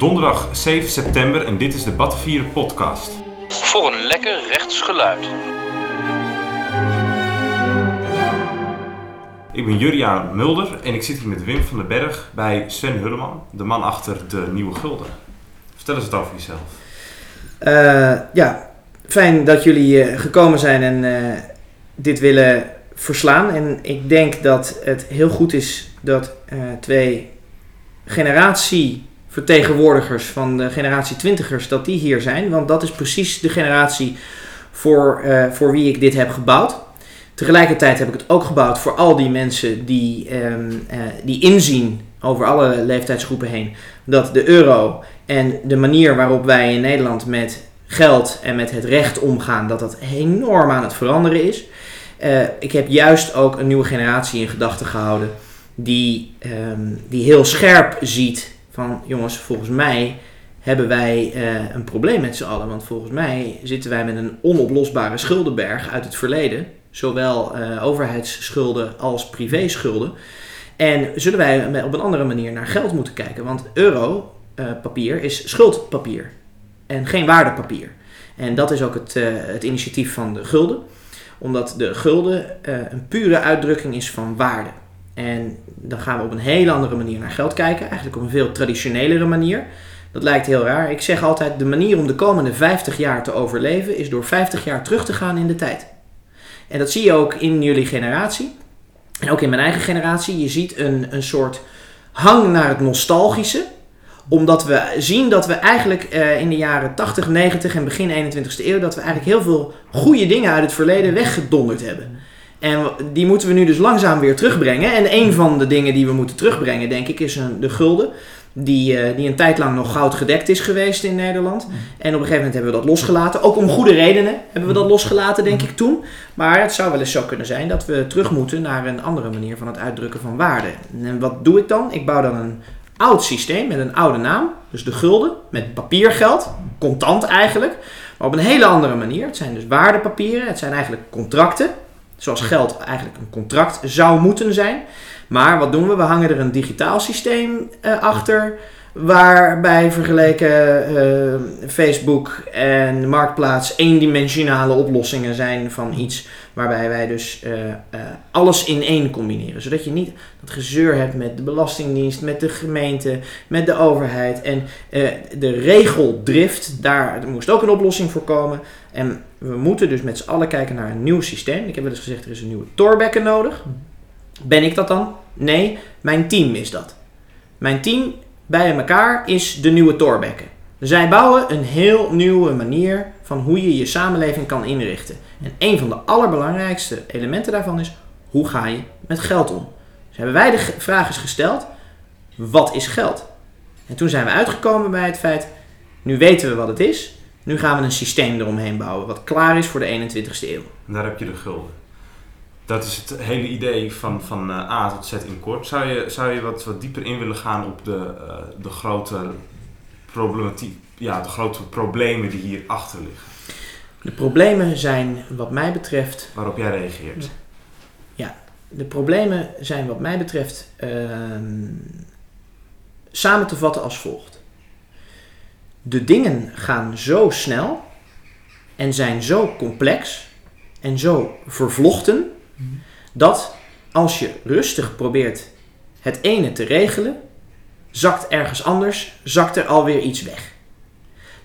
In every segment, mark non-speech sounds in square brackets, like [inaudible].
Donderdag 7 september en dit is de Battenvieren podcast. Voor een lekker rechts geluid. Ik ben Juriaan Mulder en ik zit hier met Wim van den Berg bij Sven Hulleman, de man achter de Nieuwe Gulden. Vertel eens het over jezelf. Uh, ja, fijn dat jullie uh, gekomen zijn en uh, dit willen verslaan. En ik denk dat het heel goed is dat twee generatievertegenwoordigers van de generatie twintigers, dat die hier zijn. Want dat is precies de generatie voor, voor wie ik dit heb gebouwd. Tegelijkertijd heb ik het ook gebouwd voor al die mensen die, um, uh, die inzien over alle leeftijdsgroepen heen dat de euro en de manier waarop wij in Nederland met geld en met het recht omgaan, dat dat enorm aan het veranderen is. Uh, ik heb juist ook een nieuwe generatie in gedachten gehouden die, um, die heel scherp ziet van jongens, volgens mij hebben wij uh, een probleem met z'n allen. Want volgens mij zitten wij met een onoplosbare schuldenberg uit het verleden zowel uh, overheidsschulden als privéschulden. En zullen wij op een andere manier naar geld moeten kijken? Want euro-papier uh, is schuldpapier en geen waardepapier. En dat is ook het, het initiatief van de gulden, omdat de gulden een pure uitdrukking is van waarde. En dan gaan we op een hele andere manier naar geld kijken, eigenlijk op een veel traditionelere manier. Dat lijkt heel raar. Ik zeg altijd: de manier om de komende 50 jaar te overleven is door 50 jaar terug te gaan in de tijd. En dat zie je ook in jullie generatie. En ook in mijn eigen generatie. Je ziet een, een soort hang naar het nostalgische. Omdat we zien dat we eigenlijk uh, in de jaren 80, 90 en begin 21ste eeuw... dat we eigenlijk heel veel goede dingen uit het verleden weggedonderd hebben. En die moeten we nu dus langzaam weer terugbrengen. En een van de dingen die we moeten terugbrengen, denk ik, is een, de gulden die, uh, die een tijd lang nog goud gedekt is geweest in Nederland. Mm. En op een gegeven moment hebben we dat losgelaten. Ook om goede redenen hebben we dat mm. losgelaten, denk ik, toen. Maar het zou wel eens zo kunnen zijn dat we terug moeten naar een andere manier van het uitdrukken van waarde. En wat doe ik dan? Ik bouw dan een oud systeem met een oude naam. Dus de gulden, met papiergeld, contant eigenlijk. Maar op een hele andere manier. Het zijn dus waardepapieren, het zijn eigenlijk contracten. Zoals geld eigenlijk een contract zou moeten zijn. Maar wat doen we? We hangen er een digitaal systeem uh, achter. Waarbij vergeleken uh, Facebook en Marktplaats eendimensionale oplossingen zijn van iets waarbij wij dus uh, uh, alles in één combineren. Zodat je niet dat gezeur hebt met de Belastingdienst, met de gemeente, met de overheid. En de regeldrift, daar moest ook een oplossing voor komen. En we moeten dus met z'n allen kijken naar een nieuw systeem. Ik heb wel eens gezegd, er is een nieuwe Torbekken nodig. Ben ik dat dan? Nee, mijn team is dat. Mijn team bij elkaar is de nieuwe Torbekken. Zij bouwen een heel nieuwe manier van hoe je je samenleving kan inrichten. En een van de allerbelangrijkste elementen daarvan is: hoe ga je met geld om? Dus hebben wij de vraag eens gesteld: wat is geld? En toen zijn we uitgekomen bij het feit: nu weten we wat het is, nu gaan we een systeem eromheen bouwen wat klaar is voor de 21ste eeuw. Daar heb je de gulden. Dat is het hele idee van, van uh, A tot Z in kort. Zou je, zou je wat, wat dieper in willen gaan op de, uh, de grote problematiek, ja, de grote problemen die hier achter liggen? De problemen zijn wat mij betreft. Waarop jij reageert. Ja, de problemen zijn wat mij betreft uh, samen te vatten als volgt. De dingen gaan zo snel en zijn zo complex en zo vervlochten dat als je rustig probeert het ene te regelen, zakt ergens anders, zakt er alweer iets weg.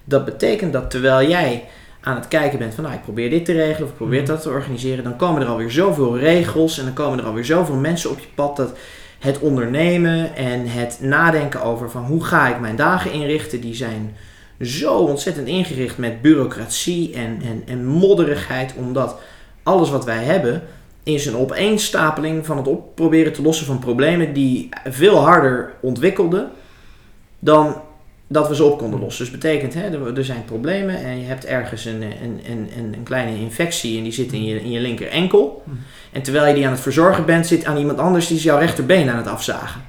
Dat betekent dat terwijl jij aan het kijken bent van nou ik probeer dit te regelen of ik probeer mhm. dat te organiseren, dan komen er alweer zoveel regels en dan komen er alweer zoveel mensen op je pad dat het ondernemen en het nadenken over van hoe ga ik mijn dagen inrichten, die zijn zo ontzettend ingericht met bureaucratie en, en, en modderigheid, omdat alles wat wij hebben is een opeenstapeling van het op proberen te lossen van problemen die veel harder ontwikkelden dan dat we ze op konden lossen. Dus betekent, hè, er, zijn problemen en je hebt ergens een, een, een, een kleine infectie en die zit in je, in je linker enkel. En terwijl je die aan het verzorgen bent, zit aan iemand anders die is jouw rechterbeen aan het afzagen.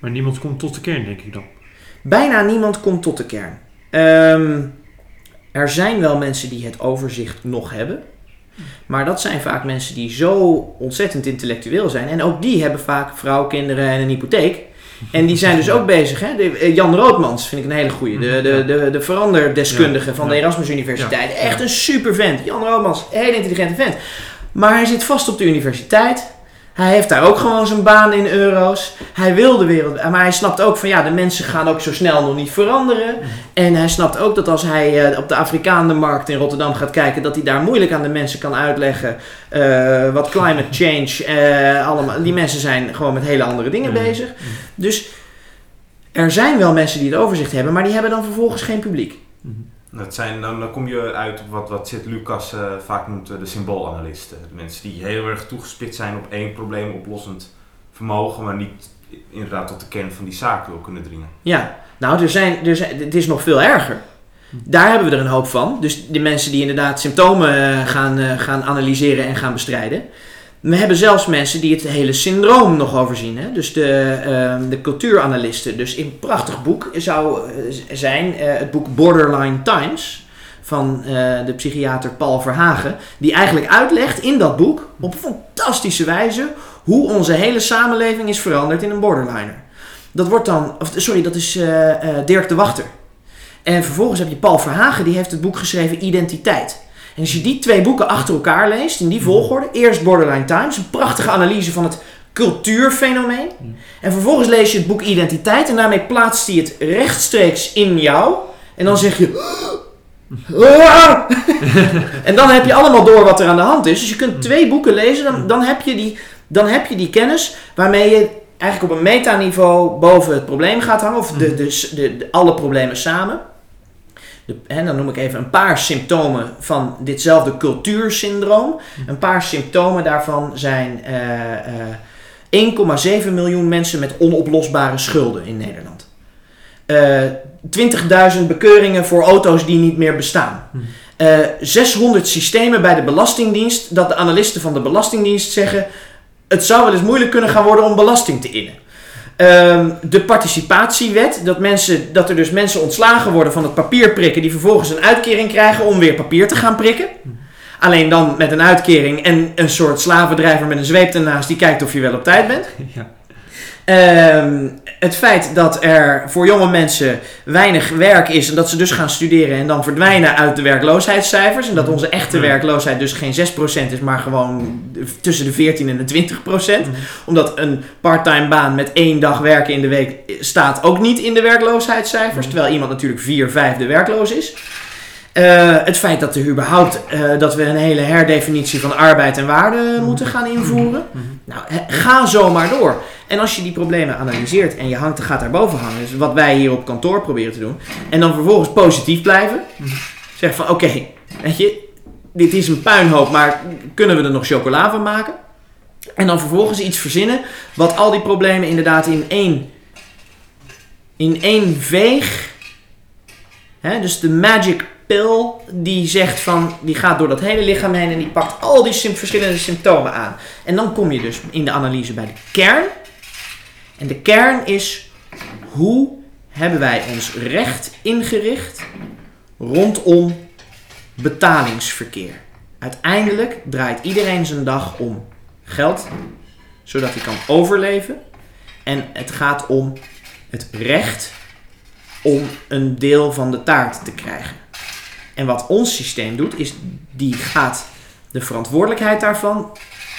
Maar niemand komt tot de kern, denk ik dan. Bijna niemand komt tot de kern. Um, er zijn wel mensen die het overzicht nog hebben. Maar dat zijn vaak mensen die zo ontzettend intellectueel zijn. En ook die hebben vaak vrouw, kinderen en een hypotheek. En die zijn dus ook bezig. Hè? De, eh, Jan Roodmans vind ik een hele goeie. De, de, de, de veranderdeskundige van de. Erasmus Universiteit. Ja. Echt een super vent. Jan Roodmans, een hele intelligente vent. Maar hij zit vast op de universiteit. Hij heeft daar ook gewoon zijn baan in euro's. Hij wil de wereld. Maar hij snapt ook van ja, de mensen gaan ook zo snel nog niet veranderen. En hij snapt ook dat als hij eh, op de Afrikaandenmarkt in Rotterdam gaat kijken, dat hij daar moeilijk aan de mensen kan uitleggen eh, wat climate change eh, allemaal. Die mensen zijn gewoon met hele andere dingen Mhm. bezig. Dus er zijn wel mensen die het overzicht hebben, maar die hebben dan vervolgens geen publiek. Dat zijn, dan, dan kom je uit op wat, wat Sid Lucas eh, vaak noemt eh, de symboolanalysten. De mensen die heel erg toegespitst zijn op één probleemoplossend vermogen, maar niet inderdaad tot de kern van die zaak wil kunnen dringen. Ja, nou, er zijn, er zijn, het is nog veel erger. Daar hebben we er een hoop van. Dus de mensen die inderdaad symptomen eh, gaan, gaan analyseren en gaan bestrijden. We hebben zelfs mensen die het hele syndroom nog overzien. Hè? Dus de, ehm, de cultuuranalisten. Dus in een prachtig boek zou eh, zijn eh, het boek Borderline Times van eh, de psychiater Paul Verhagen. Die eigenlijk uitlegt in dat boek op fantastische wijze hoe onze hele samenleving is veranderd in een borderliner. Dat wordt dan, sorry, dat is Dirk de Wachter. En vervolgens heb je Paul Verhagen, die heeft het boek geschreven Identiteit. En als je die twee boeken achter elkaar leest, in die volgorde, eerst Borderline Times, een prachtige analyse van het cultuurfenomeen. En vervolgens lees je het boek Identiteit en daarmee plaatst hij het rechtstreeks in jou. En dan zeg je. "Ah!" [laughs] en dan heb je allemaal door wat er aan de hand is. Dus je kunt twee boeken lezen, dan, dan, heb, je die, dan heb je die kennis waarmee je eigenlijk op een metaniveau boven het probleem gaat hangen. Of de, de, de, de- alle problemen samen. De, hè, dan noem ik even een paar symptomen van ditzelfde cultuursyndroom. Een paar symptomen daarvan zijn eh, eh, 1,7 miljoen mensen met onoplosbare schulden in Nederland. Eh 20.000 bekeuringen voor auto's die niet meer bestaan. Eh 600 systemen bij de Belastingdienst dat de analisten van de Belastingdienst zeggen... het zou wel eens moeilijk kunnen gaan worden om belasting te innen. Ehm, de participatiewet, dat, mensen, dat er dus mensen ontslagen worden van het papier prikken... die vervolgens een uitkering krijgen om weer papier te gaan prikken. Alleen dan met een uitkering en een soort slavendrijver met een zweep ernaast... die kijkt of je wel op tijd bent. [laughs] Ja. Ehm, het feit dat er voor jonge mensen weinig werk is en dat ze dus gaan studeren en dan verdwijnen uit de werkloosheidscijfers. En dat onze echte Ja. werkloosheid dus geen 6% is, maar gewoon tussen de 14 en de 20%. Omdat een parttime baan met één dag werken in de week staat ook niet in de werkloosheidscijfers. Terwijl iemand natuurlijk vier vijfde werkloos is. Eh, het feit dat er überhaupt eh, dat we een hele herdefinitie van arbeid en waarde moeten gaan invoeren. Nou, he- ga zo maar door. En als je die problemen analyseert en je hangt, gaat daarboven hangen, dus wat wij hier op kantoor proberen te doen, en dan vervolgens positief blijven, zeg van oké, weet je, dit is een puinhoop, maar kunnen we er nog chocola van maken? En dan vervolgens iets verzinnen wat al die problemen inderdaad in één, in één veeg, hè, dus de magic pill die zegt van, die gaat door dat hele lichaam heen en die pakt al die verschillende symptomen aan. En dan kom je dus in de analyse bij de kern. En de kern is hoe hebben wij ons recht ingericht rondom betalingsverkeer. Uiteindelijk draait iedereen zijn dag om geld, zodat hij kan overleven. En het gaat om het recht om een deel van de taart te krijgen. En wat ons systeem doet, is die gaat de verantwoordelijkheid daarvan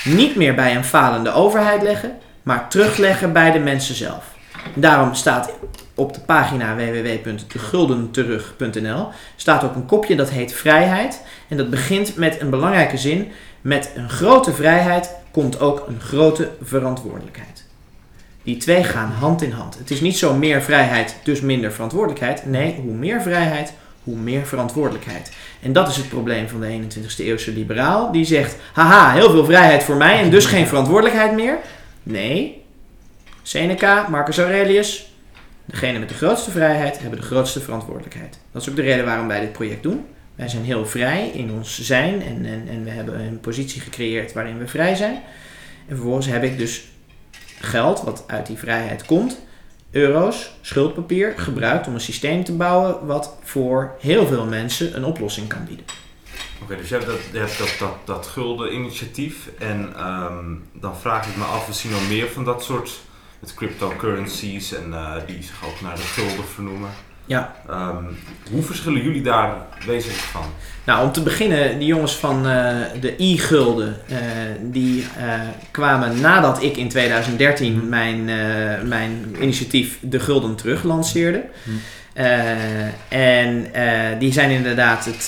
niet meer bij een falende overheid leggen, maar terugleggen bij de mensen zelf. Daarom staat op de pagina www.guldenterug.nl staat ook een kopje dat heet vrijheid. En dat begint met een belangrijke zin. Met een grote vrijheid komt ook een grote verantwoordelijkheid. Die twee gaan hand in hand. Het is niet zo meer vrijheid, dus minder verantwoordelijkheid. Nee, hoe meer vrijheid, hoe meer verantwoordelijkheid. En dat is het probleem van de 21ste eeuwse liberaal. Die zegt, haha, heel veel vrijheid voor mij en dus geen verantwoordelijkheid meer. Nee, Seneca, Marcus Aurelius, degene met de grootste vrijheid hebben de grootste verantwoordelijkheid. Dat is ook de reden waarom wij dit project doen. Wij zijn heel vrij in ons zijn en, en, en we hebben een positie gecreëerd waarin we vrij zijn. En vervolgens heb ik dus geld wat uit die vrijheid komt, euro's, schuldpapier, gebruikt om een systeem te bouwen wat voor heel veel mensen een oplossing kan bieden. Oké, dus je hebt dat, dat, dat gulden initiatief en ehm, dan vraag ik me af, we zien al meer van dat soort met cryptocurrencies en eh, die zich ook naar de gulden vernoemen. Ja. Ehm, hoe verschillen jullie daar wezenlijk van? Nou, om te beginnen, die jongens van eh, de e-gulden, eh, die eh, kwamen nadat ik in 2013 mijn, eh, mijn initiatief De Gulden terug lanceerde. Hm. Eh, en die zijn inderdaad het,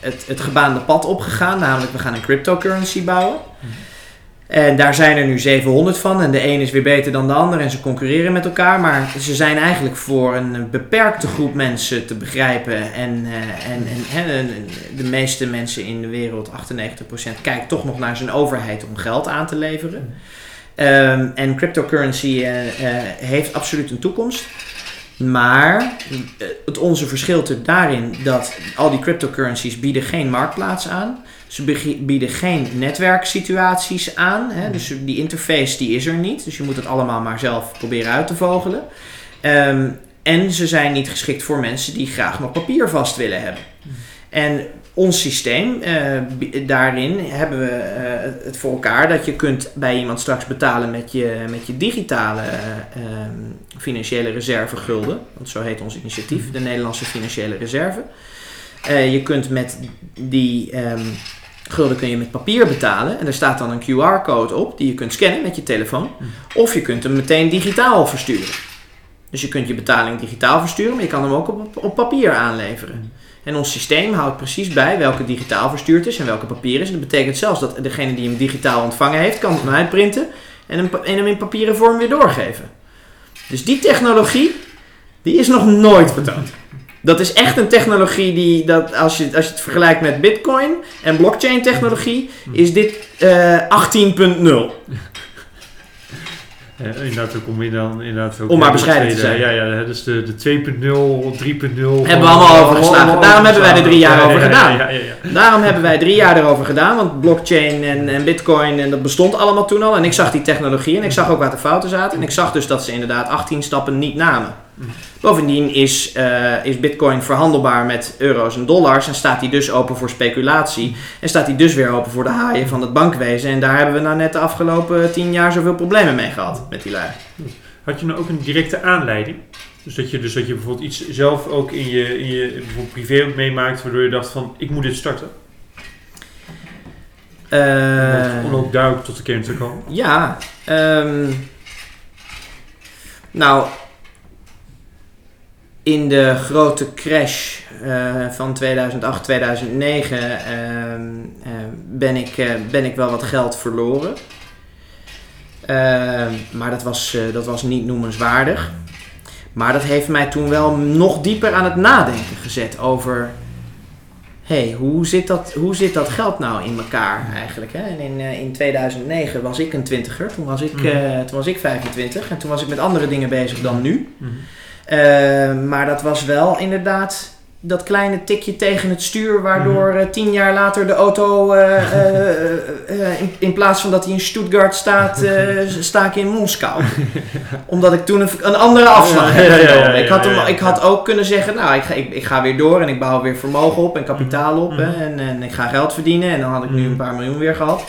het, het gebaande pad opgegaan, namelijk we gaan een cryptocurrency bouwen. Hm. En daar zijn er nu 700 van en de een is weer beter dan de ander en ze concurreren met elkaar. Maar ze zijn eigenlijk voor een beperkte groep mensen te begrijpen. En, eh, en, en, de meeste mensen in de wereld, 98%, kijken toch nog naar zijn overheid om geld aan te leveren. Ehm, en cryptocurrency eh, eh, heeft absoluut een toekomst. Maar het onze verschilt er daarin dat al die cryptocurrencies bieden geen marktplaats aan. Ze bieden geen netwerksituaties aan. Hè? Dus die interface die is er niet. Dus je moet het allemaal maar zelf proberen uit te vogelen. Ehm, en ze zijn niet geschikt voor mensen die graag nog papier vast willen hebben. En ons systeem, eh, daarin hebben we eh, het voor elkaar dat je kunt bij iemand straks betalen met je, met je digitale eh, ehm, financiële reserve gulden. Want zo heet ons initiatief, de Nederlandse Financiële Reserve. Je kunt met die ehm, gulden kun je met papier betalen. En daar staat dan een QR-code op die je kunt scannen met je telefoon. Of je kunt hem meteen digitaal versturen. Dus je kunt je betaling digitaal versturen, maar je kan hem ook op, op papier aanleveren. En ons systeem houdt precies bij welke digitaal verstuurd is en welke papier is. En dat betekent zelfs dat degene die hem digitaal ontvangen heeft, kan hem uitprinten en hem, en hem in papieren vorm weer doorgeven. Dus die technologie, die is nog nooit vertoond. Dat is echt een technologie die, dat als, je, als je het vergelijkt met bitcoin en blockchain technologie, is dit eh 18.0 [laughs] Eh, inderdaad, ook om, je dan, inderdaad ook Om maar de bescheiden te zijn. Ja, ja, dus de, de 2.0, 3.0. Hebben we allemaal overgeslagen. Daarom hebben wij er drie jaar over gedaan. Daarom hebben wij drie jaar [laughs] erover gedaan, want blockchain en, en bitcoin en dat bestond allemaal toen al. En ik zag die technologie en ik zag ook waar de fouten zaten. En ik zag dus dat ze inderdaad 18 stappen niet namen. Bovendien is, eh, is bitcoin verhandelbaar met euro's en dollars en staat die dus open voor speculatie. En staat die dus weer open voor de haaien van het bankwezen. En daar hebben we nou net de afgelopen 10 jaar zoveel problemen mee gehad met die lui. Had je nou ook een directe aanleiding? Dus dat je, dus dat je bijvoorbeeld iets zelf ook in je, in je bijvoorbeeld privé ook meemaakt, waardoor je dacht van, ik moet dit starten. Eh, om ook duidelijk tot de kern te komen. Ja, ehm, nou, in de grote crash eh, van 2008, 2009 ehm, eh, ben, ik, eh, ben ik wel wat geld verloren. Ehm, maar dat was, eh, dat was niet noemenswaardig. Maar dat heeft mij toen wel nog dieper aan het nadenken gezet over... hey, hoe, zit dat, hoe zit dat geld nou in elkaar eigenlijk? Hè? En in, in 2009 was ik een twintiger, toen was ik, Mhm. toen was ik 25 en toen was ik met andere dingen bezig dan nu. Mhm. Maar dat was wel inderdaad dat kleine tikje tegen het stuur, waardoor eh, tien jaar later de auto, eh, eh, [laughs] eh, eh, in, in plaats van dat hij in Stuttgart staat, eh, [laughs] sta ik in Moskou. Omdat ik toen een, een andere afslag heb genomen. ik, had hem, ja, ja. ik had ook kunnen zeggen, nou, ik ga, ik, ik ga weer door en ik bouw weer vermogen op en kapitaal op Mhm. hè, en, en ik ga geld verdienen en dan had ik nu Mhm. een paar miljoen weer gehad.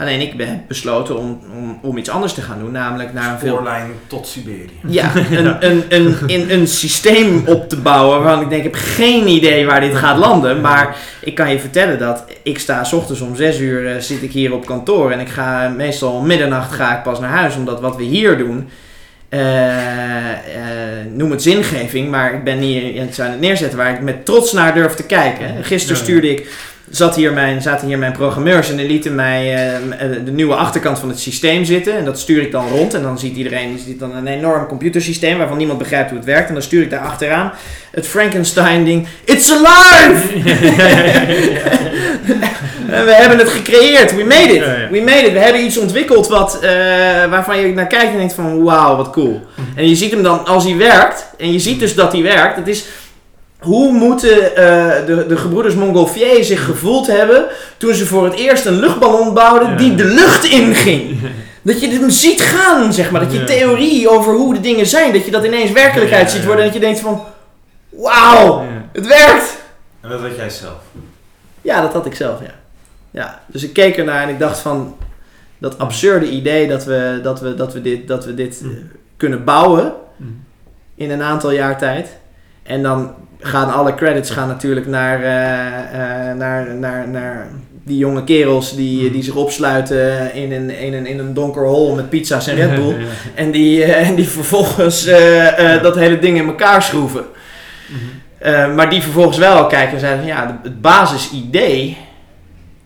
Alleen ik ben besloten om, om, om iets anders te gaan doen, namelijk naar een veel Voorlijn tot Siberië. ja, [laughs] een, een, een, in een systeem op te bouwen waarvan ik denk, ik heb geen idee waar dit gaat landen. Maar ik kan je vertellen dat ik sta s ochtends om zes uur eh, zit ik hier op kantoor. En ik ga meestal om middernacht ga ik pas naar huis. Omdat wat we hier doen, eh, eh, noem het zingeving. Maar ik ben hier iets aan het neerzetten waar ik met trots naar durf te kijken. Gisteren stuurde ik zat hier mijn, zaten hier mijn programmeurs en die lieten mij eh, eh, de nieuwe achterkant van het systeem zitten. En dat stuur ik dan rond. En dan ziet iedereen ziet dan een enorm computersysteem waarvan niemand begrijpt hoe het werkt. En dan stuur ik daar achteraan het Frankenstein-ding. It's alive! [laughs] En we hebben het gecreëerd. We made it. We made it. We hebben iets ontwikkeld wat, eh, waarvan je naar kijkt en denkt van wauw, wat cool. En je ziet hem dan als hij werkt. En je ziet dus dat hij werkt. Het is... Hoe moeten eh, de, de gebroeders Montgolfier zich gevoeld hebben toen ze voor het eerst een luchtballon bouwden Ja. die de lucht inging? Dat je hem ziet gaan, zeg maar. Dat je Ja. theorie over hoe de dingen zijn, dat je dat ineens werkelijkheid Ja, ziet ja. worden. En dat je denkt van, wauw, Ja. het werkt. En dat weet jij zelf. Ja, dat had ik zelf, ja. Ja, dus ik keek ernaar en ik dacht van... Dat absurde idee dat we, dat we, dat we dit, dat we dit Mhm. eh, kunnen bouwen Mhm. in een aantal jaar tijd. En dan gaan alle credits gaan natuurlijk naar, eh, eh, naar, naar, naar die jonge kerels die, die zich opsluiten in een, in, een, in een donker hol met pizza's en [laughs] Red Bull. En die, eh, en die vervolgens dat hele ding in elkaar schroeven. Mhm. Maar die vervolgens wel kijken en zeiden van ja, het basisidee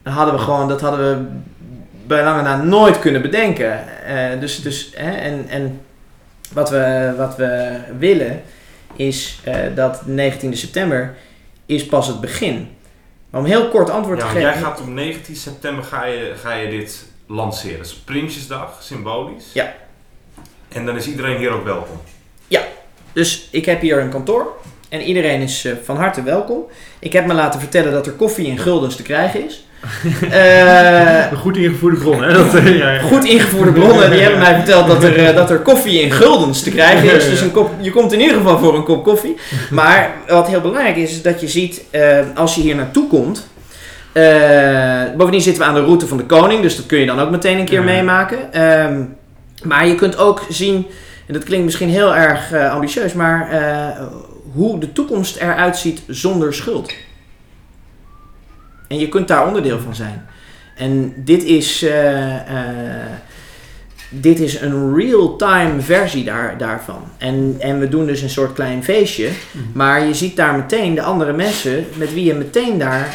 hadden we gewoon, dat hadden we bij lange na nooit kunnen bedenken. Dus, dus, hè, en, en wat we, wat we willen is eh, dat 19 september is pas het begin. Maar om heel kort antwoord Ja, te geven. jij gaat op 19 september ga je, ga je dit lanceren. Is Prinsjesdag, symbolisch. Ja. En dan is iedereen hier ook welkom. Dus ik heb hier een kantoor en iedereen is eh, van harte welkom. Ik heb me laten vertellen dat er koffie in guldens te krijgen is. Een goed ingevoerde bron, hè? Dat, eh, ja, ja. goed ingevoerde bronnen die hebben mij verteld dat er, eh, dat er koffie in guldens te krijgen is. Dus een kop, je komt in ieder geval voor een kop koffie. Maar wat heel belangrijk is, is dat je ziet als je hier naartoe komt. bovendien zitten we aan de route van de koning, dus dat kun je dan ook meteen een keer meemaken. Ehm, maar je kunt ook zien, en dat klinkt misschien heel erg ambitieus, maar hoe de toekomst eruit ziet zonder schuld. En je kunt daar onderdeel van zijn. En dit is, eh, eh, dit is een real-time versie daar, daarvan. En, en we doen dus een soort klein feestje. Mhm. Maar je ziet daar meteen de andere mensen met wie je meteen daar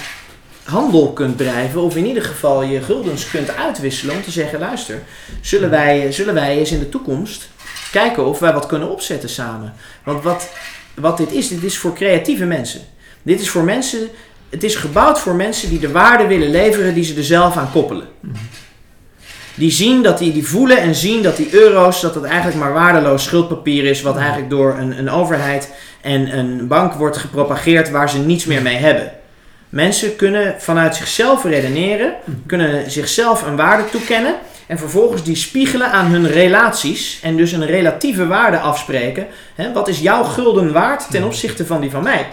handel kunt drijven. Of in ieder geval je guldens kunt uitwisselen om te zeggen: luister, zullen wij, zullen wij eens in de toekomst kijken of wij wat kunnen opzetten samen? Want wat, wat dit is, dit is voor creatieve mensen. Dit is voor mensen, het is gebouwd voor mensen die de waarde willen leveren die ze er zelf aan koppelen. Die zien dat die, die voelen en zien dat die euro's, dat het eigenlijk maar waardeloos schuldpapier is, wat eigenlijk door een, een overheid en een bank wordt gepropageerd waar ze niets meer mee hebben. Mensen kunnen vanuit zichzelf redeneren, kunnen zichzelf een waarde toekennen en vervolgens die spiegelen aan hun relaties en dus een relatieve waarde afspreken. Hè, wat is jouw gulden waard ten opzichte van die van mij?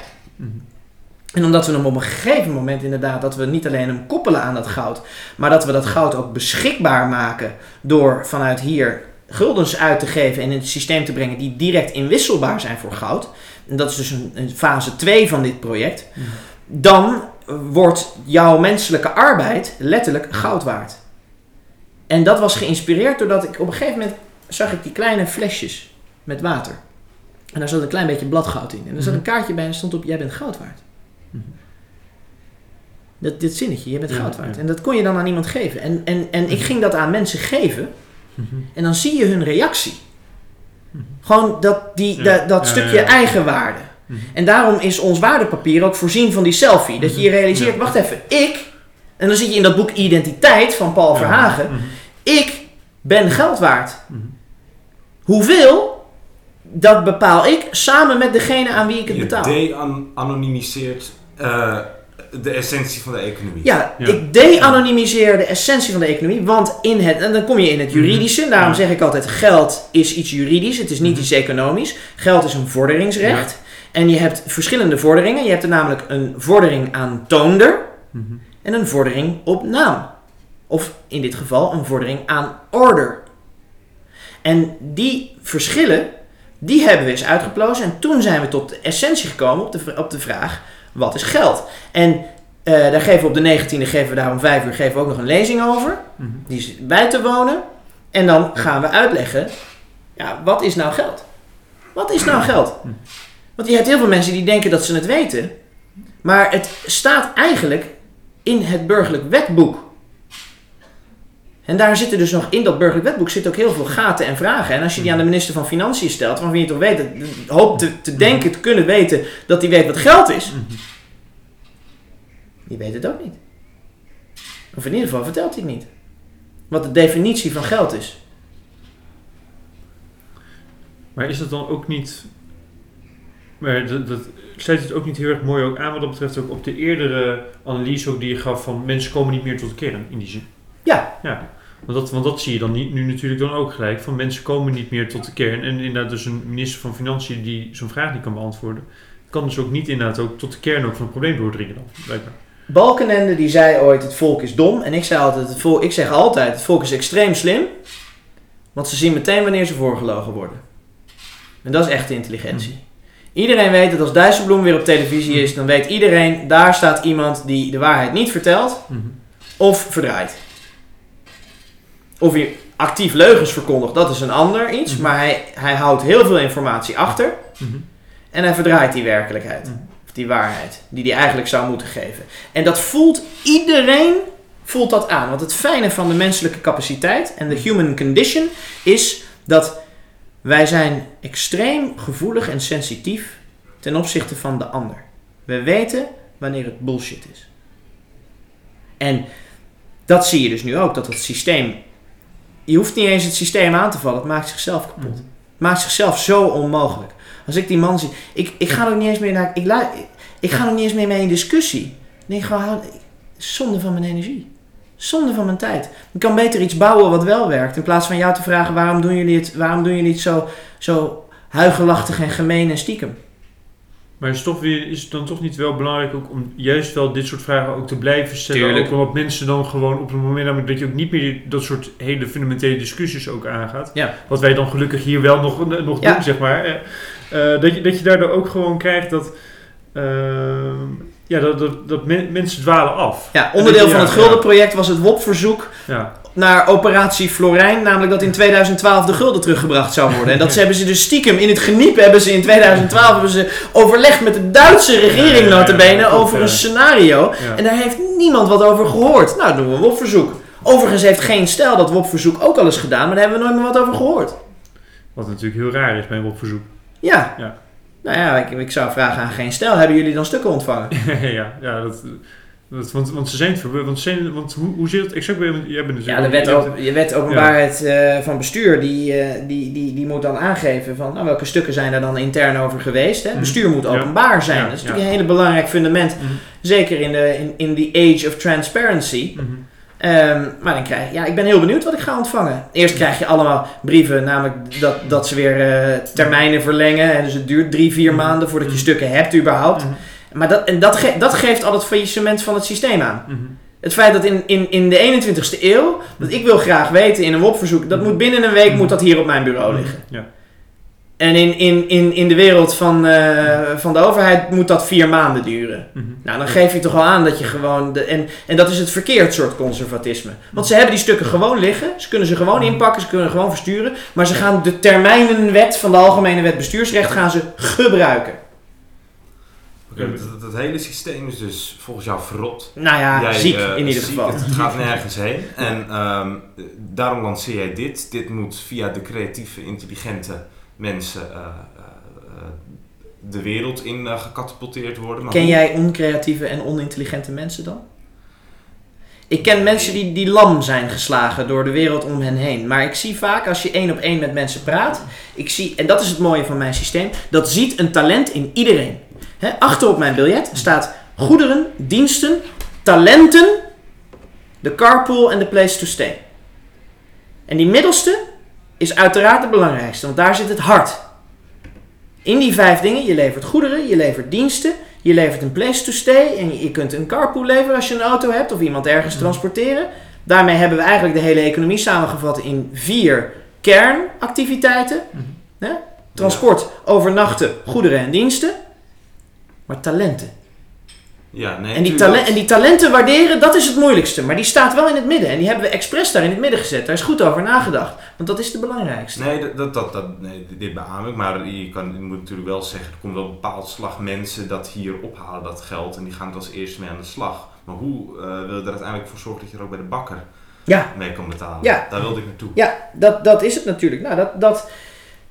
Mhm. En omdat we hem op een gegeven moment inderdaad, dat we niet alleen hem koppelen aan dat goud, maar dat we dat goud ook beschikbaar maken door vanuit hier guldens uit te geven en in het systeem te brengen die direct inwisselbaar zijn voor goud. En dat is dus een, een fase 2 van dit project. Mhm. Dan wordt jouw menselijke arbeid letterlijk goud waard. En dat was geïnspireerd doordat ik op een gegeven moment zag ik die kleine flesjes met water. En daar zat een klein beetje bladgoud in. En er zat een kaartje bij en stond op, jij bent goud waard. Mhm. Dat, dit zinnetje, je bent Ja, goud waard. ja. En dat kon je dan aan iemand geven. En, en, en ik ging dat aan mensen geven. Mhm. En dan zie je hun reactie. Mhm. Gewoon dat, die, Ja, dat, dat ja, stukje ja, ja. eigenwaarde. Mhm. En daarom is ons waardepapier ook voorzien van die selfie. Dat je je realiseert, Ja. wacht even, ik... En dan zit je in dat boek Identiteit van Paul Ja. Verhagen. Mhm. Ik ben geld waard. Mhm. Hoeveel? Dat bepaal ik samen met degene aan wie ik het Je betaal. de-anonymiseert eh, de essentie van de economie. Ja, Ja. ik de-anonymiseer de essentie van de economie. Want in het, en dan kom je in het juridische. Daarom Mhm. Ja. zeg ik altijd: geld is iets juridisch. Het is niet Mhm. iets economisch. Geld is een vorderingsrecht. En je hebt verschillende vorderingen. Je hebt er namelijk een vordering aan toonder Mhm. en een vordering op naam. Of in dit geval een vordering aan order. En die verschillen, die hebben we eens uitgeplozen. En toen zijn we tot de essentie gekomen op de, op de vraag, wat is geld? En eh, daar geven we op de 19e, geven we daar om 5 uur geven we ook nog een lezing over. Mhm. Die is bij te wonen. En dan gaan we uitleggen, ja, wat is nou geld? Wat is nou geld? Want je hebt heel veel mensen die denken dat ze het weten. Maar het staat eigenlijk in het burgerlijk wetboek. En daar zitten dus nog in dat burgerlijk wetboek zitten ook heel veel gaten en vragen. En als je die aan de minister van Financiën stelt, waarvan je toch weet, hoopt te, te denken, te kunnen weten dat hij weet wat geld is, Mhm. die weet het ook niet. Of in ieder geval vertelt hij het niet. Wat de definitie van geld is. Maar is dat dan ook niet... Maar dat, dat sluit het ook niet heel erg mooi ook aan wat dat betreft ook op de eerdere analyse ook die je gaf van mensen komen niet meer tot kern in die zin. Ja. Ja, want dat, want dat zie je dan niet, nu natuurlijk dan ook gelijk. Van mensen komen niet meer tot de kern. En inderdaad dus een minister van Financiën die zo'n vraag niet kan beantwoorden. Kan dus ook niet inderdaad ook tot de kern ook van het probleem doordringen dan, blijkbaar. Balkenende die zei ooit het volk is dom. En ik, zei altijd, het volk, ik zeg altijd het volk is extreem slim. Want ze zien meteen wanneer ze voorgelogen worden. En dat is echte intelligentie. Iedereen weet dat als Dijsselbloem weer op televisie is, dan weet iedereen, daar staat iemand die de waarheid niet vertelt Mhm. of verdraait. Of hij actief leugens verkondigt, dat is een ander iets. Mhm. Maar hij, hij houdt heel veel informatie achter Mhm. en hij verdraait die werkelijkheid. Mhm. Of die waarheid, die hij eigenlijk zou moeten geven. En dat voelt iedereen voelt dat aan. Want het fijne van de menselijke capaciteit en de human condition is dat wij zijn extreem gevoelig en sensitief ten opzichte van de ander. We weten wanneer het bullshit is. En dat zie je dus nu ook, dat het systeem... Je hoeft niet eens het systeem aan te vallen, het maakt zichzelf kapot. Mhm. Het maakt zichzelf zo onmogelijk. Als ik die man zie... Ik, ik ga er ook niet eens meer naar... Ik, lu- ik ga er niet eens meer mee in discussie. Ik denk gewoon, zonde van mijn energie. Zonde van mijn tijd. Ik kan beter iets bouwen wat wel werkt. In plaats van jou te vragen, waarom doen jullie het, waarom doen jullie het zo, zo huigelachtig en gemeen en stiekem? Maar is, toch weer, is het dan toch niet wel belangrijk ook om juist wel dit soort vragen ook te blijven stellen? Tuurlijk. Ook omdat mensen dan gewoon op het moment namelijk dat je ook niet meer dat soort hele fundamentele discussies ook aangaat. Ja. Wat wij dan gelukkig hier wel nog, nog Ja. doen, zeg maar. Eh, dat, je, dat je daardoor ook gewoon krijgt dat, ehm, ja, dat, dat, dat men- mensen dwalen af. Ja, onderdeel van het. Guldenproject was het WOP-verzoek Ja. Naar operatie Florijn. Namelijk dat in 2012 de gulden teruggebracht zou worden. En dat ze hebben ze dus stiekem in het geniep hebben ze in 2012 hebben ze overlegd met de Duitse regering Ja, ja, ja, over een scenario. Ja. En daar heeft niemand wat over gehoord. Nou, doen we een WOP-verzoek. Overigens heeft geen stijl dat WOP-verzoek ook al eens gedaan, maar daar hebben we nooit meer wat over gehoord. Wat natuurlijk heel raar is bij een opverzoek. Ja. Ja. Nou ja, ik, ik zou vragen aan geen stijl. Hebben jullie dan stukken ontvangen? [laughs] ja, ja dat, want, want ze zijn verbeurd. Want, zijn, want hoe, hoe zit het exact bij Jij bent Ja, natuurlijk de wet, je op, je wet openbaarheid eh, van bestuur, die, eh, die, die, die moet dan aangeven van nou, welke stukken zijn er dan intern over geweest. Hè? Mhm. Bestuur moet Ja. openbaar zijn. Ja, Dat is ja. natuurlijk een hele belangrijk fundament, Mhm, zeker in de in, in the age of transparency. mhm. Ehm, maar dan krijg ja, ik ben heel benieuwd wat ik ga ontvangen. Eerst krijg je allemaal brieven, namelijk dat, dat ze weer eh, termijnen verlengen. En dus het duurt drie, vier maanden voordat je stukken hebt überhaupt. Maar dat, en dat, ge- dat geeft al het faillissement van het systeem aan. mhm. Het feit dat in, in, in de 21ste eeuw, dat ik wil graag weten in een WOP-verzoek, dat moet binnen een week moet dat hier op mijn bureau liggen. Ja. En in, in, in, in de wereld van, eh, van de overheid moet dat vier maanden duren. Mhm. Nou, dan geef je toch al aan dat je gewoon... De, en, en dat is het verkeerd soort conservatisme. Want ze hebben die stukken gewoon liggen. Ze kunnen ze gewoon inpakken, ze kunnen gewoon versturen. Maar ze gaan de termijnenwet van de Algemene Wet Bestuursrecht gaan ze gebruiken. Dat, dat hele systeem is dus volgens jou verrot. Nou ja, Jij, ziek eh, in ieder ziek, geval. Het, het gaat nergens heen. [laughs] En eh, daarom lanceer jij dit. Dit moet via de creatieve, intelligente mensen eh, eh, de wereld in gecatapulteerd worden. Maar Ken hoe- jij oncreatieve en onintelligente mensen dan? Ik ken mensen die, die lam zijn geslagen door de wereld om hen heen. Maar ik zie vaak als je één op één met mensen praat. Ik zie, en dat is het mooie van mijn systeem. Dat ziet een talent in iedereen. Hè, achter op mijn biljet staat goederen, diensten, talenten, de carpool en de place to stay. En die middelste is uiteraard de belangrijkste. Want daar zit het hart. In die vijf dingen, je levert goederen, je levert diensten, je levert een place to stay en je, kunt een carpool leveren als je een auto hebt of iemand ergens transporteren. Daarmee hebben we eigenlijk de hele economie samengevat in vier kernactiviteiten. Mhm. Transport, overnachten, goederen en diensten. Maar talenten. Ja, nee, En die, en die talenten waarderen, dat is het moeilijkste. Maar die staat wel in het midden. En die hebben we expres daar in het midden gezet. Daar is goed over nagedacht. Want dat is de belangrijkste. Nee, dat, dat, dat, nee, dit beaam ik. Maar je, kan, je moet natuurlijk wel zeggen, er komt wel een bepaald slag mensen dat hier ophalen, dat geld. En die gaan er als eerste mee aan de slag. Maar hoe eh, wil je er uiteindelijk voor zorgen dat je er ook bij de bakker Ja, mee kan betalen? Ja. Daar wilde ik naartoe. Ja, dat, dat is het natuurlijk. Nou, dat, dat,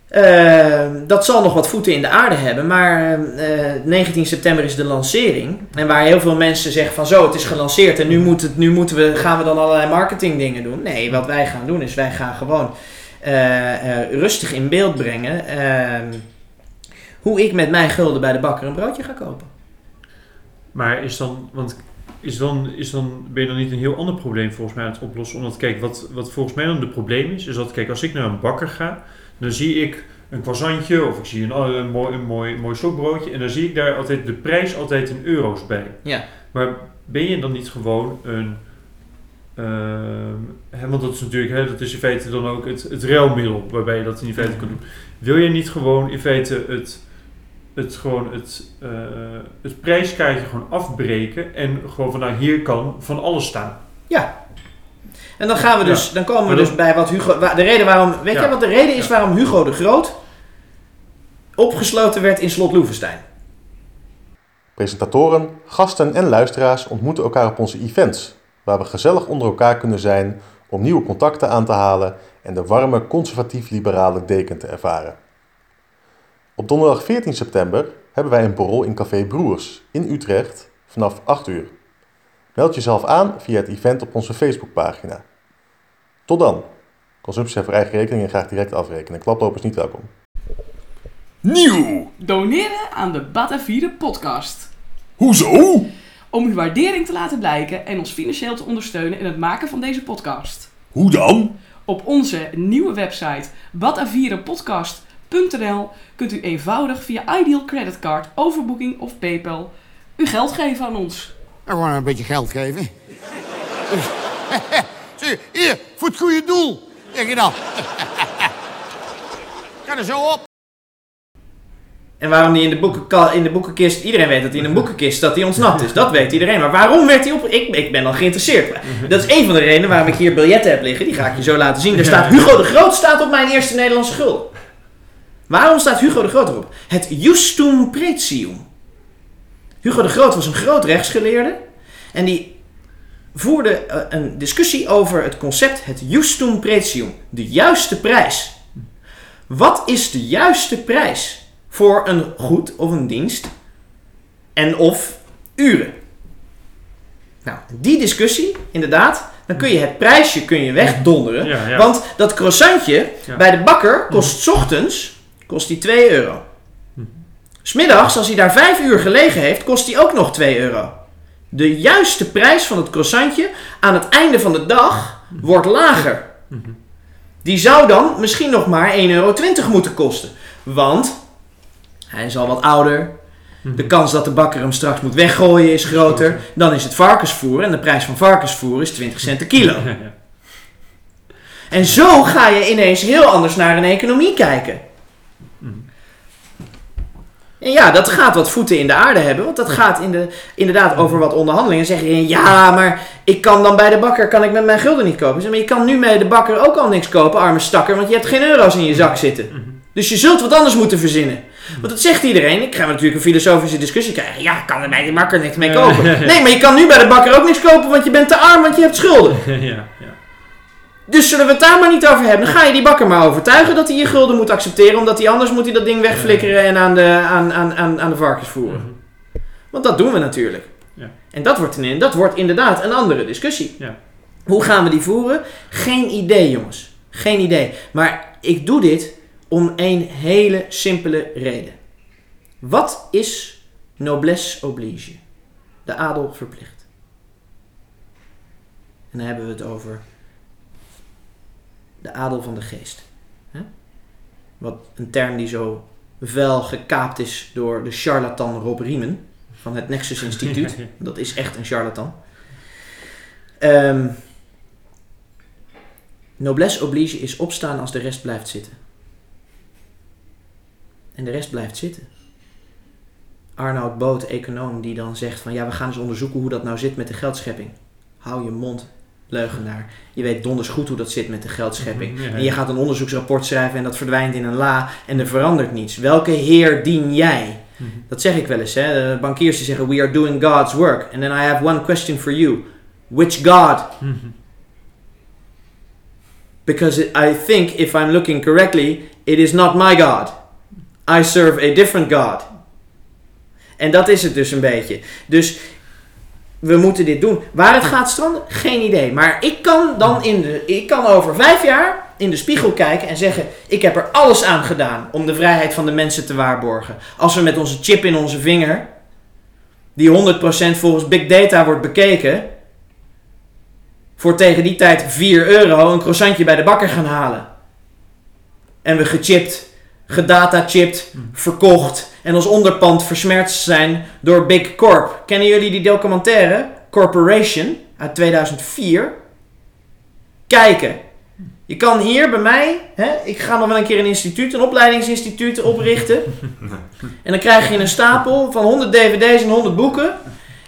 eh, dat zal nog wat voeten in de aarde hebben. Maar eh 19 september is de lancering. En waar heel veel mensen zeggen van zo, het is gelanceerd en nu, moet het, nu moeten we, gaan we dan allerlei marketingdingen doen. Nee, wat wij gaan doen is wij gaan gewoon eh, eh, rustig in beeld brengen ehm, hoe ik met mijn gulden bij de bakker een broodje ga kopen. Maar is dan, want is dan, is dan, ben je dan niet een heel ander probleem volgens mij aan het oplossen? Omdat, kijk, wat, wat volgens mij dan de probleem is, is dat, kijk, als ik naar een bakker ga, dan zie ik een croissantje of ik zie een, oh, een, mooi, een mooi, mooi stokbroodje en dan zie ik daar altijd de prijs altijd in euro's bij. Ja. Maar ben je dan niet gewoon een... ehm, hè, want dat is natuurlijk, hè, dat is in feite dan ook het, het ruilmiddel waarbij je dat in feite kan doen. Wil je niet gewoon in feite het, het, gewoon het, eh, het prijskaartje gewoon afbreken en gewoon van nou hier kan van alles staan. En dan gaan we dus, dan komen we dus bij wat Hugo. De reden waarom. Weet Ja. je wat de reden is Ja. waarom Hugo de Groot opgesloten werd in slot Loevestein? Presentatoren, gasten en luisteraars ontmoeten elkaar op onze events, waar we gezellig onder elkaar kunnen zijn om nieuwe contacten aan te halen en de warme conservatief-liberale deken te ervaren. Op donderdag 14 september hebben wij een borrel in Café Broers in Utrecht vanaf 8 uur. Meld jezelf aan via het event op onze Facebookpagina. Tot dan. Consumptie voor eigen rekening en graag direct afrekenen. Klaplopers niet welkom. Nieuw! Doneren aan de Batavieren podcast. Hoezo? Om uw waardering te laten blijken en ons financieel te ondersteunen in het maken van deze podcast. Hoe dan? Op onze nieuwe website batavierenpodcast.nl kunt u eenvoudig via Ideal Creditcard, overboeking of PayPal uw geld geven aan ons. En gewoon een beetje geld geven. [laughs] Zie, hier, voor het goede doel. Zeg je dan. [laughs] Ga er zo op. En waarom die in de, in de boekenkist. Iedereen weet dat hij in een boekenkist dat hij ontsnapt is. Dat weet iedereen. Maar waarom werd hij op. Ik, ik ben dan geïnteresseerd. Dat is een van de redenen waarom ik hier biljetten heb liggen. Die ga ik je zo laten zien. Er staat Hugo de Groot staat op mijn eerste Nederlandse gulden. Waarom staat Hugo de Groot erop? Het Justum Pretium. Hugo de Groot was een groot rechtsgeleerde. En die voerde eh, een discussie over het concept het Justum Pretium. De juiste prijs. Wat is de juiste prijs voor een goed of een dienst en of uren? Nou, die discussie, inderdaad, dan kun je het prijsje kun je wegdonderen. Ja, ja. Want dat croissantje Ja. bij de bakker kost 's ochtends kost die 2 euro. Smiddags, als hij daar 5 uur gelegen heeft, kost hij ook nog 2 euro. De juiste prijs van het croissantje aan het einde van de dag wordt lager. Die zou dan misschien nog maar 1,20 euro moeten kosten. Want hij is al wat ouder. De kans dat de bakker hem straks moet weggooien is groter. Dan is het varkensvoer. En de prijs van varkensvoer is 20 cent per kilo. [laughs] En zo ga je ineens heel anders naar een economie kijken. En ja, dat gaat wat voeten in de aarde hebben. Want dat gaat in de, inderdaad over wat onderhandelingen. Zeg je, ja, maar ik kan dan bij de bakker kan ik met mijn gulden niet kopen. Zeg, Maar je kan nu bij de bakker ook al niks kopen, arme stakker. Want je hebt geen euro's in je zak zitten. Dus je zult wat anders moeten verzinnen. Want dat zegt iedereen. Ik ga natuurlijk een filosofische discussie krijgen. Ja, ik kan er bij de bakker niks mee kopen. [laughs] Nee, maar je kan nu bij de bakker ook niks kopen, want je bent te arm, want je hebt schulden. [laughs] ja, ja. Dus zullen we het daar maar niet over hebben? Dan ga je die bakker maar overtuigen dat hij je gulden moet accepteren. Omdat hij anders moet hij dat ding wegflikkeren en aan de, aan, aan, aan, aan de varkens voeren. Want dat doen we natuurlijk. Ja. En dat wordt, een, dat wordt inderdaad een andere discussie. Ja. Hoe gaan we die voeren? Geen idee, jongens. Geen idee. Maar ik doe dit om een hele simpele reden. Wat is noblesse oblige? De adel verplicht. En dan hebben we het over de adel van de geest. Hè? Wat een term die zo vuil gekaapt is door de charlatan Rob Riemen van het Nexus Instituut. [laughs] Dat is echt een charlatan. Ehm, noblesse oblige is opstaan als de rest blijft zitten. En de rest blijft zitten. Arnoud Boot, econoom, die dan zegt van ja, we gaan eens onderzoeken hoe dat nou zit met de geldschepping. Hou je mond, leugenaar. Je weet donders goed hoe dat zit met de geldschepping. Mhm, ja, En je gaat een onderzoeksrapport schrijven en dat verdwijnt in een la en er verandert niets. Welke heer dien jij? Mhm. Dat zeg ik wel eens. Hè? De bankiers die zeggen, we are doing God's work. And then I have one question for you. Which God? Mhm. Because it- I think, if I'm looking correctly, it is not my God. I serve a different God. En dat is het dus een beetje. Dus we moeten dit doen. Waar het gaat stranden, geen idee. Maar ik kan dan in de, ik kan over vijf jaar in de spiegel kijken en zeggen: ik heb er alles aan gedaan om de vrijheid van de mensen te waarborgen. Als we met onze chip in onze vinger, die 100% volgens big data wordt bekeken, voor tegen die tijd 4 euro een croissantje bij de bakker gaan halen. En we gechipt, gedatachipt, verkocht en ons onderpand versmerd zijn door Big Corp. Kennen jullie die documentaire? Corporation uit 2004 kijken. Je kan hier bij mij, hè, ik ga nog wel een keer een instituut, een opleidingsinstituut oprichten. En dan krijg je een stapel van 100 dvd's en 100 boeken.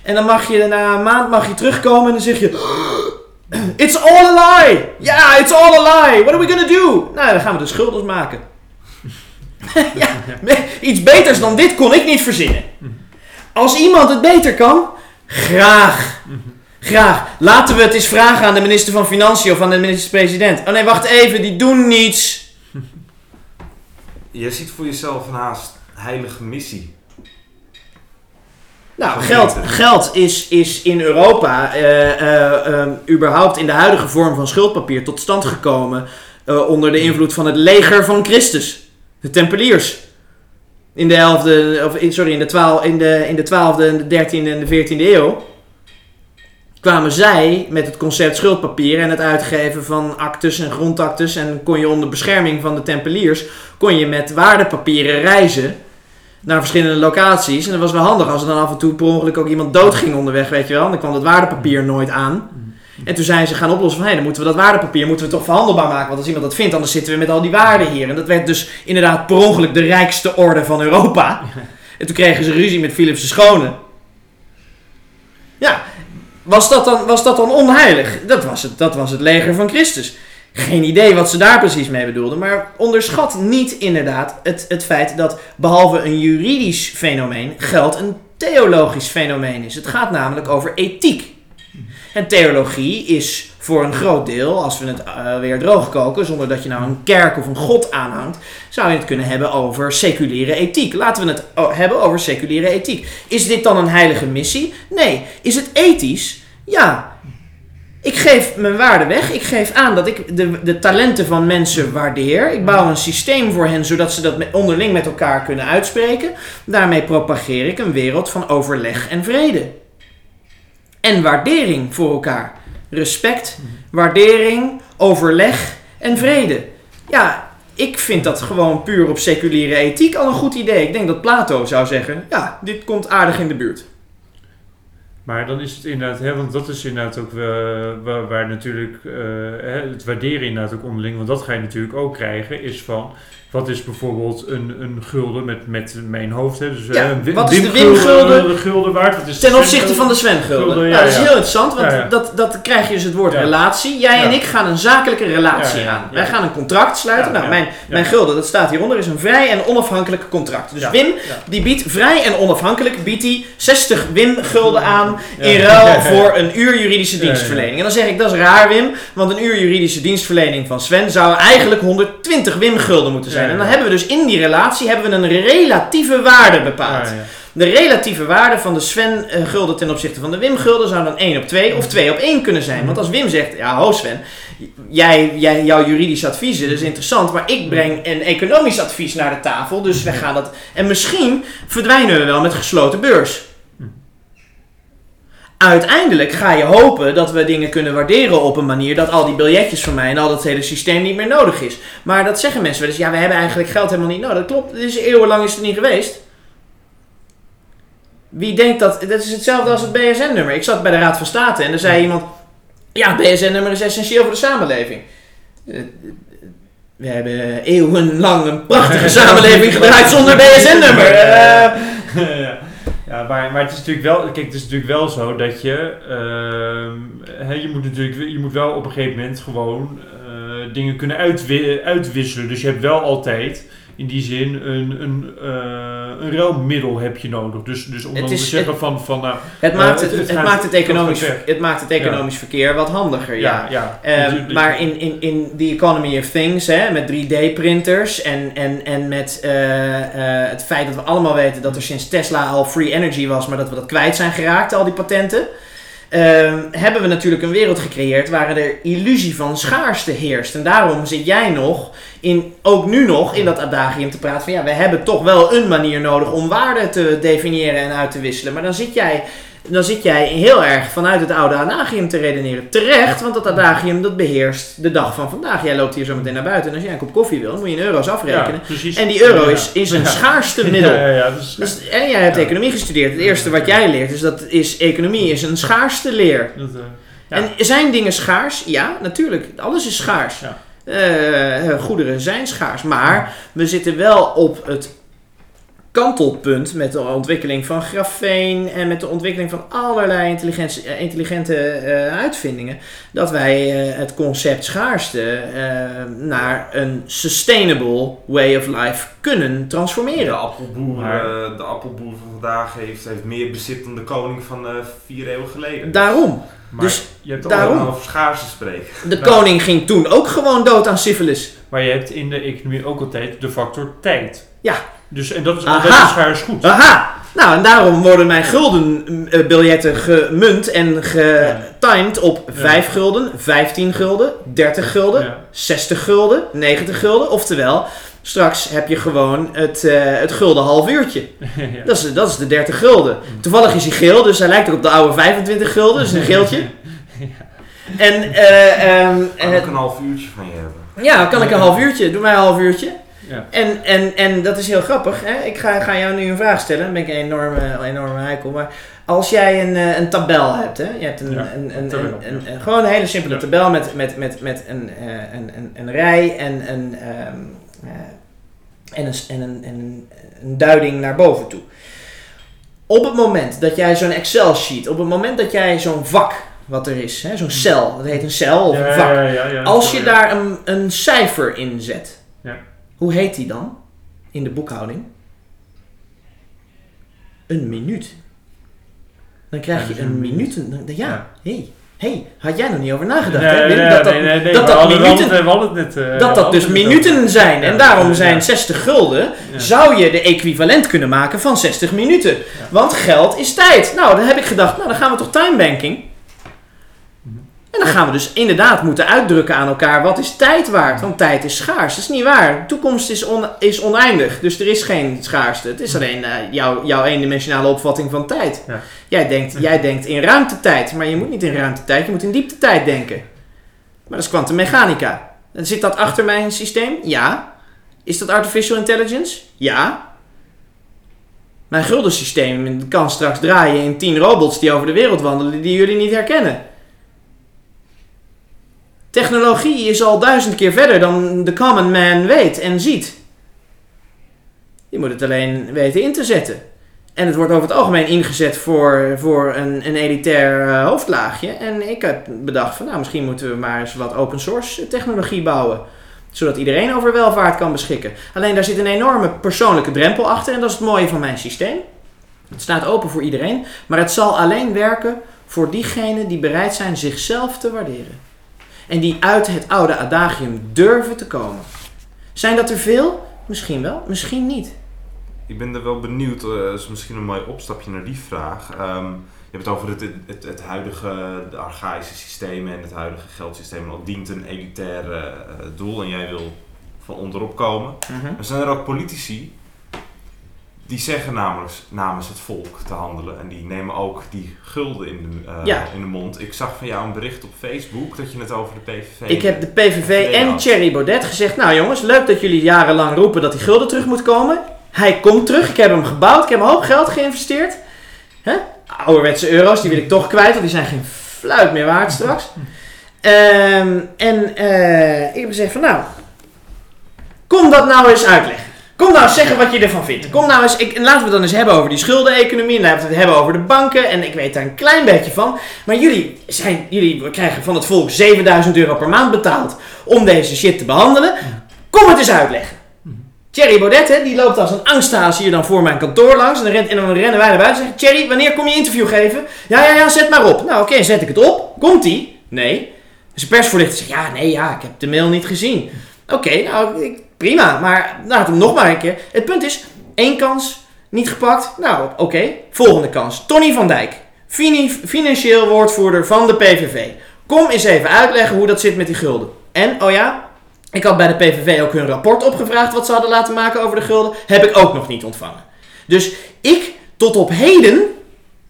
En dan mag je na een maand mag je terugkomen en dan zeg je... It's all a lie! Ja, it's all a lie! What are we gonna do? Nou, dan gaan we de schulders maken. [laughs] ja, iets beters dan dit kon ik niet verzinnen. Als iemand het beter kan, graag. Graag. Laten we het eens vragen aan de minister van Financiën of aan de minister-president. Oh nee, wacht even, die doen niets. Je ziet voor jezelf een haast heilige missie. Nou, geld, geld is, is in Europa eh, eh, eh, überhaupt in de huidige vorm van schuldpapier tot stand gekomen eh, onder de invloed van het leger van Christus. De Tempeliers. In de 11e, of sorry, in de, 12, in de, in de 12e, en de 13e en de 14e eeuw kwamen zij met het concept schuldpapier en het uitgeven van actes en grondactes en kon je onder bescherming van de Tempeliers kon je met waardepapieren reizen naar verschillende locaties. En dat was wel handig als er dan af en toe per ongeluk ook iemand doodging onderweg, weet je wel. Dan kwam dat waardepapier nooit aan. En toen zijn ze gaan oplossen van, hé, dan moeten we dat waardepapier moeten we toch verhandelbaar maken. Want als iemand dat vindt, anders zitten we met al die waarden hier. En dat werd dus inderdaad per ongeluk de rijkste orde van Europa. En toen kregen ze ruzie met Philips de Schone. Ja, was dat dan, was dat dan onheilig? Dat was, het, dat was het leger van Christus. Geen idee wat ze daar precies mee bedoelden. Maar onderschat niet inderdaad het, het feit dat behalve een juridisch fenomeen geld een theologisch fenomeen is. Het gaat namelijk over ethiek. En theologie is voor een groot deel, als we het eh, weer droog koken, zonder dat je nou een kerk of een god aanhangt, zou je het kunnen hebben over seculiere ethiek. Laten we het o- hebben over seculiere ethiek. Is dit dan een heilige missie? Nee. Is het ethisch? Ja. Ik geef mijn waarde weg. Ik geef aan dat ik de, de talenten van mensen waardeer. Ik bouw een systeem voor hen zodat ze dat onderling met elkaar kunnen uitspreken. Daarmee propageer ik een wereld van overleg en vrede. En waardering voor elkaar. Respect, waardering, overleg en vrede. Ja, ik vind dat gewoon puur op seculiere ethiek al een goed idee. Ik denk dat Plato zou zeggen: ja, dit komt aardig in de buurt. Maar dan is het inderdaad, hè, want dat is inderdaad ook eh, waar, waar natuurlijk eh, het waarderen inderdaad ook onderling, want dat ga je natuurlijk ook krijgen, is van wat is bijvoorbeeld een, een gulden met, met mijn hoofd. Hè, dus, Ja, hè, een Wim- wat is de Wim-gulden, de gulden waard? Ten opzichte van de Sven-gulden. Gulden, ja, dat is heel interessant, want ja. Dat, dat krijg je dus het woord Ja. relatie. Jij en ik gaan een zakelijke relatie aan. Wij gaan een contract sluiten. Nou, mijn, mijn gulden, dat staat hieronder, is een vrij en onafhankelijk contract. Dus. Wim, die biedt vrij en onafhankelijk, biedt hij 60 Wim-gulden aan in ruil [laughs] voor een uur juridische dienstverlening. En dan zeg ik, dat is raar Wim, want een uur juridische dienstverlening van Sven zou eigenlijk 120 Wim-gulden moeten zijn. En dan hebben we dus in die relatie hebben we een relatieve waarde bepaald. De relatieve waarde van de Sven-gulden ten opzichte van de Wim-gulden zou dan 1 op 2 of 2 op 1 kunnen zijn. Want als Wim zegt, ja ho Sven, jij, jij, jouw juridisch advies is interessant, maar ik breng een economisch advies naar de tafel, dus wij gaan dat... En misschien verdwijnen we wel met gesloten beurs. Uiteindelijk ga je hopen dat we dingen kunnen waarderen op een manier dat al die biljetjes van mij en al dat hele systeem niet meer nodig is. Maar dat zeggen mensen wel eens, ja we hebben eigenlijk geld helemaal niet nodig. Dat klopt, is eeuwenlang is het niet geweest. Wie denkt dat... Dat is hetzelfde als het BSN-nummer. Ik zat bij de Raad van State en er zei iemand... Ja, het BSN-nummer is essentieel voor de samenleving. Eh, We hebben eeuwenlang een prachtige [laughs] samenleving gedraaid zonder BSN-nummer. Eh, ja, ja maar, maar het is natuurlijk wel, kijk, het is natuurlijk wel zo dat je, ehm, hè, je moet natuurlijk, je moet wel op een gegeven moment gewoon eh, dingen kunnen uitwi- uitwisselen. Dus je hebt wel altijd in die zin een, een, eh, een ruilmiddel heb je nodig. Dus, dus om Het dan te zeggen van, van nou, het, Eh, maakt het, het- maakt het, economisch, het maakt het economisch verkeer wat handiger, ja. ja, ja. Ehm, maar in, in, in the economy of things, hè, met 3D-printers en, en, en met eh, het feit dat we allemaal weten dat er sinds Tesla al free energy was, maar dat we dat kwijt zijn geraakt, al die patenten, ehm, hebben we natuurlijk een wereld gecreëerd waar de illusie van schaarste heerst. En daarom zit jij nog, in, ook nu nog, in dat adagium te praten van ja, we hebben toch wel een manier nodig om waarde te definiëren en uit te wisselen. Maar dan zit jij dan zit jij heel erg vanuit het oude adagium te redeneren. Terecht, want dat adagium dat beheerst de dag van vandaag. Jij loopt hier zo meteen naar buiten en als jij een kop koffie wil, moet je in euro's afrekenen. Ja. En die euro Ja, is, is een ja. schaarste [laughs] middel. Ja, ja, ja, dus, Dus, en jij hebt economie gestudeerd. Het eerste wat jij leert is dat is, economie is een schaarste leer. dat, eh. En zijn dingen schaars? Ja, natuurlijk. Alles is schaars. Eh, goederen zijn schaars. Maar we zitten wel op het kantelpunt met de ontwikkeling van grafeen en met de ontwikkeling van allerlei intelligente, eh, intelligente eh, uitvindingen, dat wij eh, het concept schaarste eh, naar een sustainable way of life kunnen transformeren. De appelboer, Maar- de appelboer van vandaag heeft, heeft meer bezit dan de koning van eh, vier eeuwen geleden. Daarom. maar dus je hebt daarom- Om over schaarste spreken. De koning ging toen ook gewoon dood aan syfilis. Maar je hebt in de economie ook altijd de factor tijd. Ja. Dus, en dat is Aha. altijd een schaars goed. Aha! Nou, en daarom worden mijn guldenbiljetten gemunt en getimed op Ja. 5 gulden, 15 gulden, 30 gulden, Ja. 60 gulden, 90 gulden. Oftewel, straks heb je gewoon het, eh, het gulden half uurtje. [laughs] ja. Dat is, dat is de 30 gulden. Toevallig is hij geel, dus hij lijkt ook op de oude 25 gulden. Dus een [laughs] geeltje. En eh, ehm, Kan eh, ook een half uurtje van je hebben. ja, kan ik een half uurtje? Doe mij een half uurtje. Ja. En, en, en dat is heel grappig. Hè? Ik ga, ga jou nu een vraag stellen. Dan ben ik een enorme, enorme heikel. Maar als jij een, eh, een tabel hebt. Hè? Je hebt een, Ja, een, een, tabel, een- gewoon een hele simpele Ja. tabel met, met, met, met een, eh, een, een, een rij en een, ehm, eh, en, een, en, een, en een, duiding naar boven toe. Op het moment dat jij zo'n Excel sheet, op het moment dat jij zo'n vak wat er is, zo'n cel, dat heet een cel of een vak. Als je daar een, een cijfer in zet. Hoe heet die dan in de boekhouding? Een minuut. Dan krijg Ja, je een minuut. Ja, Ja. hey, hey, had jij nog niet over nagedacht? Nee, hè, nee, dat dat, nee, nee, nee, dat, dat minuten, het net, eh, dat dat dus minuten zijn. En daarom zijn 60 gulden, zou je de equivalent kunnen maken van 60 minuten. Want geld is tijd. Nou, dan heb ik gedacht, nou dan gaan we toch timebanking. En dan gaan we dus inderdaad moeten uitdrukken aan elkaar wat is tijd waard. Want tijd is schaars. Dat is niet waar. De toekomst is, on- is oneindig. Dus er is geen schaarste. Het is alleen eh, jouw, jouw eendimensionale opvatting van tijd. Ja. Jij, denkt, jij denkt in ruimtetijd. Maar je moet niet in ruimtetijd. Je moet in dieptetijd denken. Maar dat is kwantummechanica. En Zit dat achter mijn systeem? Ja. Is dat artificial intelligence? Ja. Mijn guldensysteem kan straks draaien in 10 robots die over de wereld wandelen die jullie niet herkennen. Technologie is al duizend keer verder dan de common man weet en ziet. Je moet het alleen weten in te zetten. En het wordt over het algemeen ingezet voor, voor een, een elitair eh, hoofdlaagje. En ik heb bedacht van nou, misschien moeten we maar eens wat open source technologie bouwen. Zodat iedereen over welvaart kan beschikken. Alleen daar zit een enorme persoonlijke drempel achter en dat is het mooie van mijn systeem. Het staat open voor iedereen, maar het zal alleen werken voor diegenen die bereid zijn zichzelf te waarderen. En die uit het oude adagium durven te komen. Zijn dat er veel? Misschien wel, misschien niet. Ik ben er wel benieuwd, eh, dat is misschien een mooi opstapje naar die vraag. Ehm, je hebt het over het, het, het huidige, de archaïsche systemen en het huidige geldsysteem. Dat dient een elitair eh, doel en jij wil van onderop komen. Er zijn er ook politici die zeggen namens, namens het volk te handelen. En die nemen ook die gulden in de, eh, Ja. in de mond. Ik zag van jou een bericht op Facebook dat je het over de PVV... Ik heb de PVV en Thierry Baudet gezegd: Nou jongens, leuk dat jullie jarenlang roepen dat die gulden terug moet komen. Hij komt terug, ik heb hem gebouwd, ik heb een hoop geld geïnvesteerd. Hè? Ouderwetse euro's, die wil ik toch kwijt, want die zijn geen fluit meer waard straks. Ehm, en eh, ik heb gezegd: van nou, kom dat nou eens uitleggen. Kom nou eens zeggen wat je ervan vindt. Kom nou eens, ik, en laten we het dan eens hebben over die schuldeneconomie. En laten we het hebben over de banken. En ik weet daar een klein beetje van. Maar jullie, zijn, jullie krijgen van het volk 7000 euro per maand betaald om deze shit te behandelen. Kom het eens uitleggen. Thierry Baudet, hè, die loopt als een angsthaas hier dan voor mijn kantoor langs. En dan, rent, en dan rennen wij naar buiten en zeggen... Thierry, wanneer kom je interview geven? Ja, ja, ja, zet maar op. Nou, oké, zet ik het op. Komt-ie? Nee. Zijn persvoorlichter zegt... Ja, nee, ja, ik heb de mail niet gezien. Oké, nou, ik- prima. Maar laat hem nog maar een keer. Het punt is, één kans, niet gepakt. Nou, oké. Volgende kans. Tony van Dijk. Financieel woordvoerder van de PVV. Kom eens even uitleggen hoe dat zit met die gulden. En, oh ja, ik had bij de PVV ook hun rapport opgevraagd wat ze hadden laten maken over de gulden. Heb ik ook nog niet ontvangen. Dus ik, tot op heden,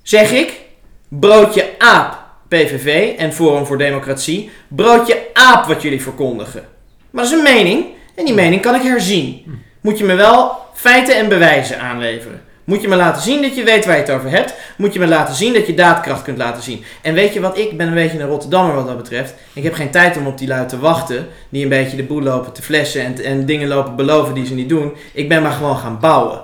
zeg ik, Broodje aap, PVV en Forum voor Democratie. Broodje aap wat jullie verkondigen. Maar dat is een mening en die mening kan ik herzien. Moet je me wel feiten en bewijzen aanleveren. Moet je me laten zien dat je weet waar je het over hebt. Moet je me laten zien dat je daadkracht kunt laten zien. En weet je wat, ik ben een beetje een Rotterdammer wat dat betreft. Ik heb geen tijd om op die lui te wachten. Die een beetje de boel lopen te flessen en, en dingen lopen beloven die ze niet doen. Ik ben maar gewoon gaan bouwen.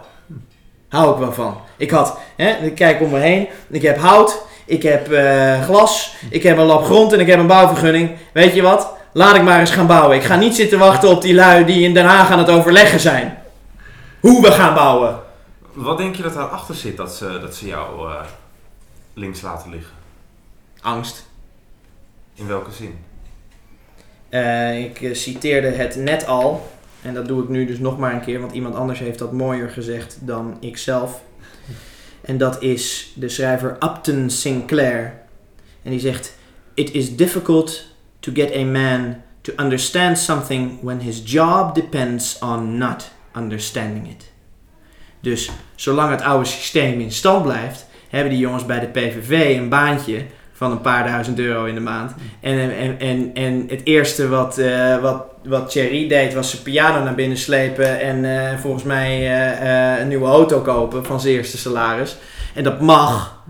Hou ik wel van. Ik had, hè, ik kijk om me heen. Ik heb hout, ik heb eh, glas, ik heb een lap grond en ik heb een bouwvergunning. Weet je wat? Laat ik maar eens gaan bouwen. Ik ga niet zitten wachten op die lui die in Den Haag aan het overleggen zijn. Hoe we gaan bouwen. Wat denk je dat daarachter zit dat ze, dat ze jou eh, links laten liggen? Angst. In welke zin? Eh, ik eh, citeerde het net al. En dat doe ik nu dus nog maar een keer, want iemand anders heeft dat mooier gezegd dan ik zelf. En dat is de schrijver Upton Sinclair. En die zegt: It is difficult to get a man to understand something when his job depends on not understanding it. Dus zolang het oude systeem in stand blijft, hebben die jongens bij de PVV een baantje van een paar duizend euro in de maand. En, en, en, en het eerste wat, eh, wat, wat Thierry deed was zijn piano naar binnen slepen en eh, volgens mij eh, een nieuwe auto kopen van zijn eerste salaris. En dat mag.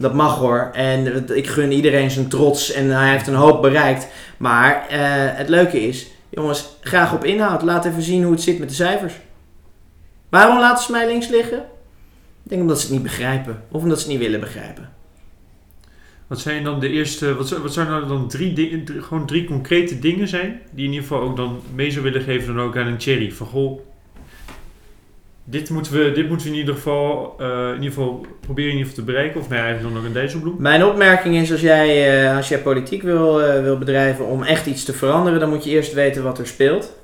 Dat mag hoor. En ik gun iedereen zijn trots en hij heeft een hoop bereikt. Maar eh, het leuke is, jongens, graag op inhoud. Laat even zien hoe het zit met de cijfers. Waarom laten ze mij links liggen? Ik denk omdat ze het niet begrijpen. Of omdat ze het niet willen begrijpen. Wat zijn dan de eerste, wat, wat zouden dan drie, dingen, gewoon drie concrete dingen zijn die in ieder geval ook dan mee zou willen geven dan ook aan een Cherry? Van goh, dit moeten we, dit moeten we in ieder geval, eh, in ieder geval proberen in ieder geval te bereiken. Of nou ja, eigenlijk ook een Dijsselbloem. Mijn opmerking is, als jij, eh, als jij politiek wil, eh, wil bedrijven om echt iets te veranderen, dan moet je eerst weten wat er speelt.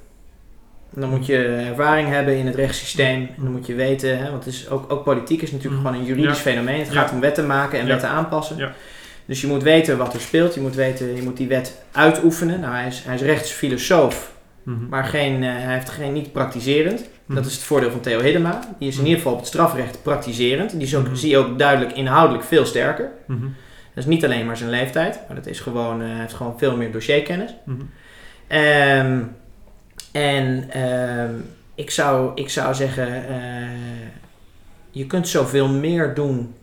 Dan moet je ervaring hebben in het rechtssysteem. En dan moet je weten, hè, want het is ook, ook politiek is natuurlijk Mhm. gewoon een juridisch Ja. fenomeen. Het Ja. gaat om wetten maken en wetten aanpassen. Dus je moet weten wat er speelt. Je moet, weten, je moet die wet uitoefenen. Nou, hij is, hij is rechtsfilosoof, Mhm. maar geen, hij heeft geen niet praktiserend. Mhm. Dat is het voordeel van Theo Hiddema. Die is in Mhm. ieder geval op het strafrecht praktiserend. Die is ook, Mhm. zie je ook duidelijk inhoudelijk veel sterker. Mhm. Dat is niet alleen maar zijn leeftijd, maar dat is gewoon, eh, heeft gewoon veel meer dossierkennis. Mhm. Ehm, en ehm, ik, zou, ik zou zeggen, eh, je kunt zoveel meer doen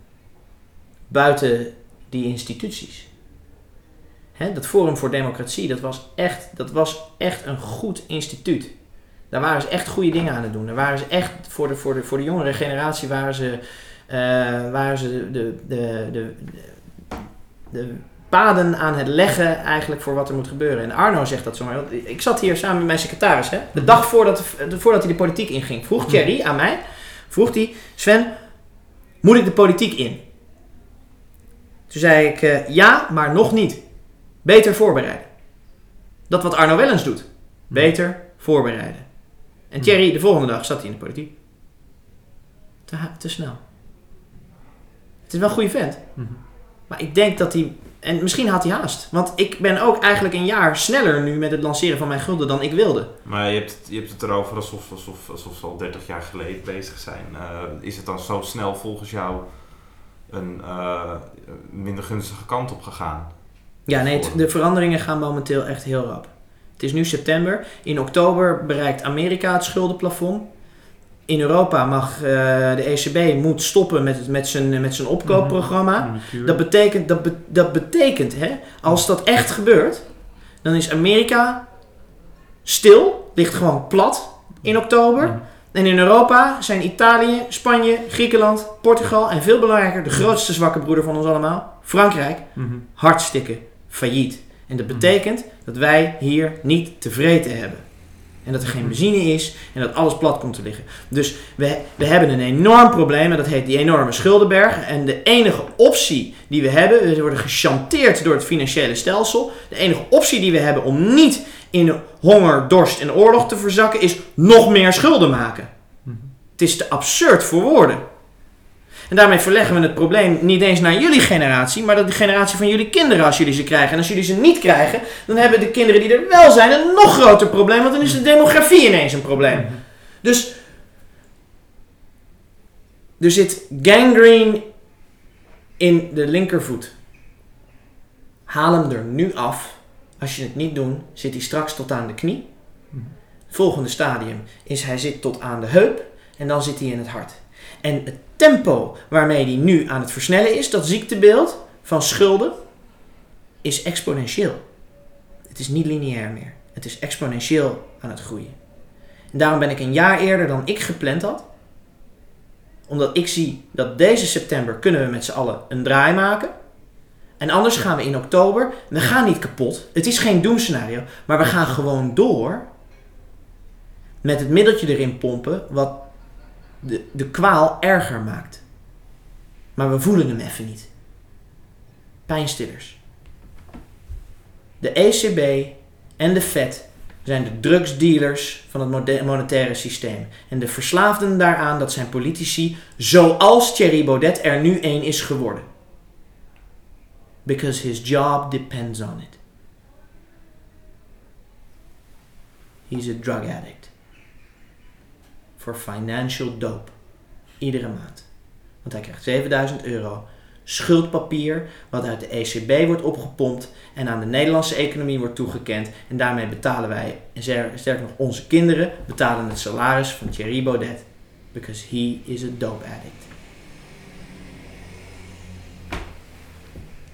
buiten die instituties. Hè, dat Forum voor Democratie, dat was, echt, dat was echt een goed instituut. Daar waren ze echt goede dingen aan het doen. Daar waren ze echt, voor de, voor de, voor de jongere generatie waren ze, eh, waren ze de, de, de, de, de paden aan het leggen eigenlijk voor wat er moet gebeuren. En Arno zegt dat zomaar. Ik zat hier samen met mijn secretaris. Hè? De dag voordat, voordat hij de politiek inging, vroeg Thierry aan mij. Vroeg hij, Sven, moet ik de politiek in? Toen zei ik, eh, ja, maar nog niet. Beter voorbereiden. Dat wat Arno Wellens doet. Beter voorbereiden. En Thierry, de volgende dag zat hij in de politiek. Te, te snel. Het is wel een goede vent. Mhm. Maar ik denk dat hij. En misschien had hij haast. Want ik ben ook eigenlijk een jaar sneller nu met het lanceren van mijn gulden dan ik wilde. Maar je hebt, het- je hebt het erover alsof, alsof, alsof ze al 30 jaar geleden bezig zijn. Eh, is het dan zo snel volgens jou een eh, minder gunstige kant op gegaan? Ja, nee, het- de veranderingen gaan momenteel echt heel rap. Het is nu september. In oktober bereikt Amerika het schuldenplafond. In Europa mag eh, de ECB moet stoppen met, met, zijn, met zijn opkoopprogramma. Natuurlijk. Dat betekent, dat, be- dat betekent hè, als dat echt gebeurt, dan is Amerika stil, ligt gewoon plat in oktober. Mhm. En in Europa zijn Italië, Spanje, Griekenland, Portugal en veel belangrijker, de grootste zwakke broeder van ons allemaal, Frankrijk, Mhm. hartstikke failliet. En dat betekent dat wij hier niet tevreden hebben. En dat er geen benzine is en dat alles plat komt te liggen. Dus we, we hebben een enorm probleem en dat heet die enorme schuldenberg. En de enige optie die we hebben, we worden gechanteerd door het financiële stelsel. De enige optie die we hebben om niet in honger, dorst en oorlog te verzakken, is nog meer schulden maken. Mhm. Het is te absurd voor woorden. En daarmee verleggen we het probleem niet eens naar jullie generatie, maar dat de generatie van jullie kinderen als jullie ze krijgen. En als jullie ze niet krijgen, dan hebben de kinderen die er wel zijn een nog groter probleem, want dan is de demografie ineens een probleem. Dus er zit gangrene in de linkervoet. Haal hem er nu af. Als je het niet doet, zit hij straks tot aan de knie. Het volgende stadium is hij zit tot aan de heup en dan zit hij in het hart. En het tempo waarmee hij nu aan het versnellen is, dat ziektebeeld van schulden, is exponentieel. Het is niet lineair meer. Het is exponentieel aan het groeien. En daarom ben ik een jaar eerder dan ik gepland had. Omdat ik zie dat deze september kunnen we met z'n allen een draai maken. En anders gaan we in oktober. We gaan niet kapot. Het is geen doemscenario. Maar we gaan gewoon door. Met het middeltje erin pompen. Wat de, de kwaal erger maakt. Maar we voelen hem even niet. Pijnstillers. De ECB en de Fed zijn de drugsdealers van het monetaire systeem. En de verslaafden daaraan, dat zijn politici, zoals Thierry Baudet er nu één is geworden. Because his job depends on it. He's a drug addict. For financial dope. Iedere maand. Want hij krijgt 7000 euro schuldpapier wat uit de ECB wordt opgepompt en aan de Nederlandse economie wordt toegekend. En daarmee betalen wij, en sterker nog onze kinderen, betalen het salaris van Thierry Baudet. Because he is a dope addict.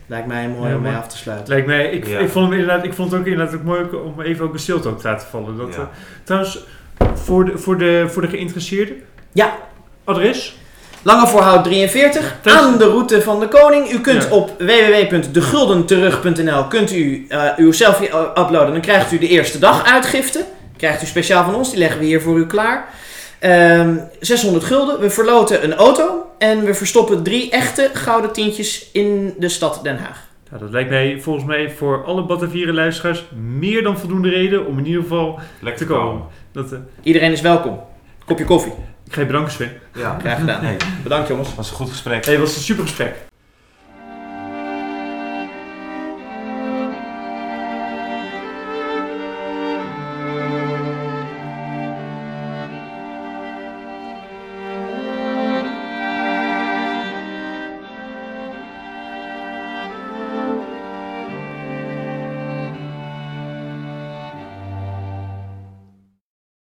Lijkt mij mooi Ja, om mee af te sluiten. Lijkt mij, ik, Ja. ik, vond hem inderdaad, ik vond het ook inderdaad ook mooi om even ook een stilte ook te laten vallen. Dat, Ja. eh, trouwens, voor de, voor, de, voor de geïnteresseerden, Ja, adres? Lange voorhoud 43, Thuis- aan de route van de koning. U kunt Ja. op www.deguldenterug.nl kunt u eh, uw selfie uh, uploaden. Dan krijgt u de eerste dag uitgifte. Krijgt u speciaal van ons, die leggen we hier voor u klaar. Ehm, 600 gulden. We verloten een auto. En we verstoppen drie echte gouden tientjes in de stad Den Haag. Nou, dat lijkt mij volgens mij voor alle Batavieren luisteraars meer dan voldoende reden om in ieder geval Lekker te komen. Dat, eh, Iedereen is welkom. Kopje koffie. ik ga je bedanken Sven. Ja. Graag gedaan. Hey, Bedankt jongens. was een goed gesprek. Hey, het was een super gesprek.